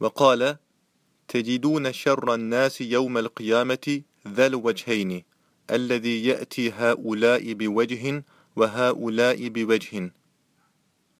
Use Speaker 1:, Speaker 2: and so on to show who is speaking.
Speaker 1: وقال تجدون شر الناس يوم القيامة ذا الوجهين الذي يأتي هؤلاء بوجه وهؤلاء بوجه.